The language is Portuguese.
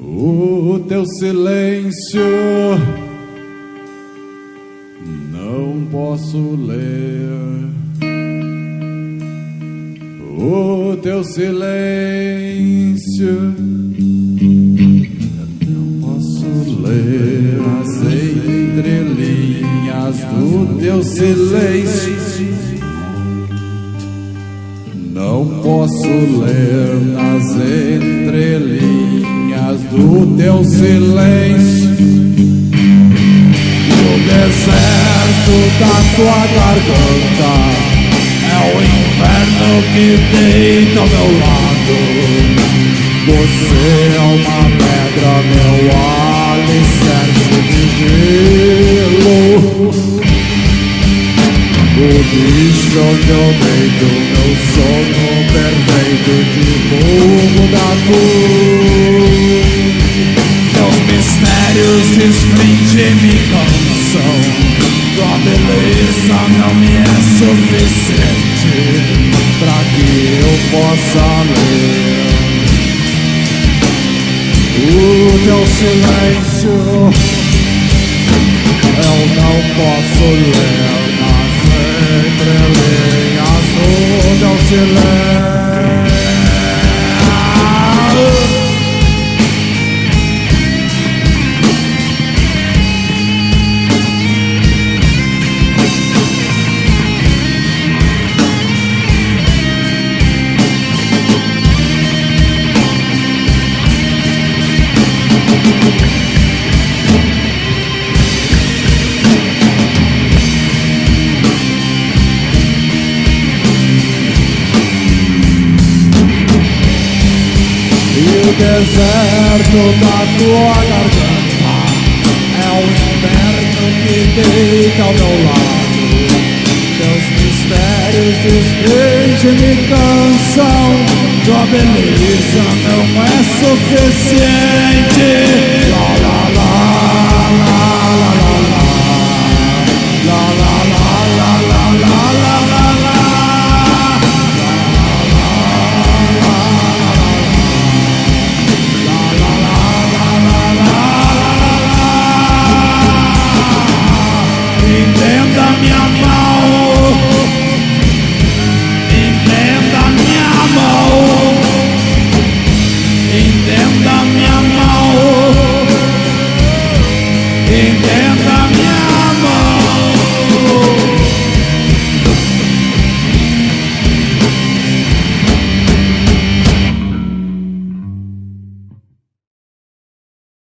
O teu silêncio não posso ler. O teu silêncio não posso ler as entrelinhas do teu silêncio. Não posso ler nas entrelinhas do teu silêncio. O deserto da tua garganta é o inferno que deita ao meu lado. Você é uma pedra, meu alicerce de gelo. O bicho onde eu deito meu sono perfeito de rumo da luz mistérios desfrente me cansam Tua beleza não me é suficiente Pra que eu possa ler O teu silêncio Eu não posso ler entrelinhas do teu silêncio. O deserto da tua garganta é o inverno que deita ao meu lado. Teus mistérios desfrente me cansam. Tua beleza não é suficiente mi amar.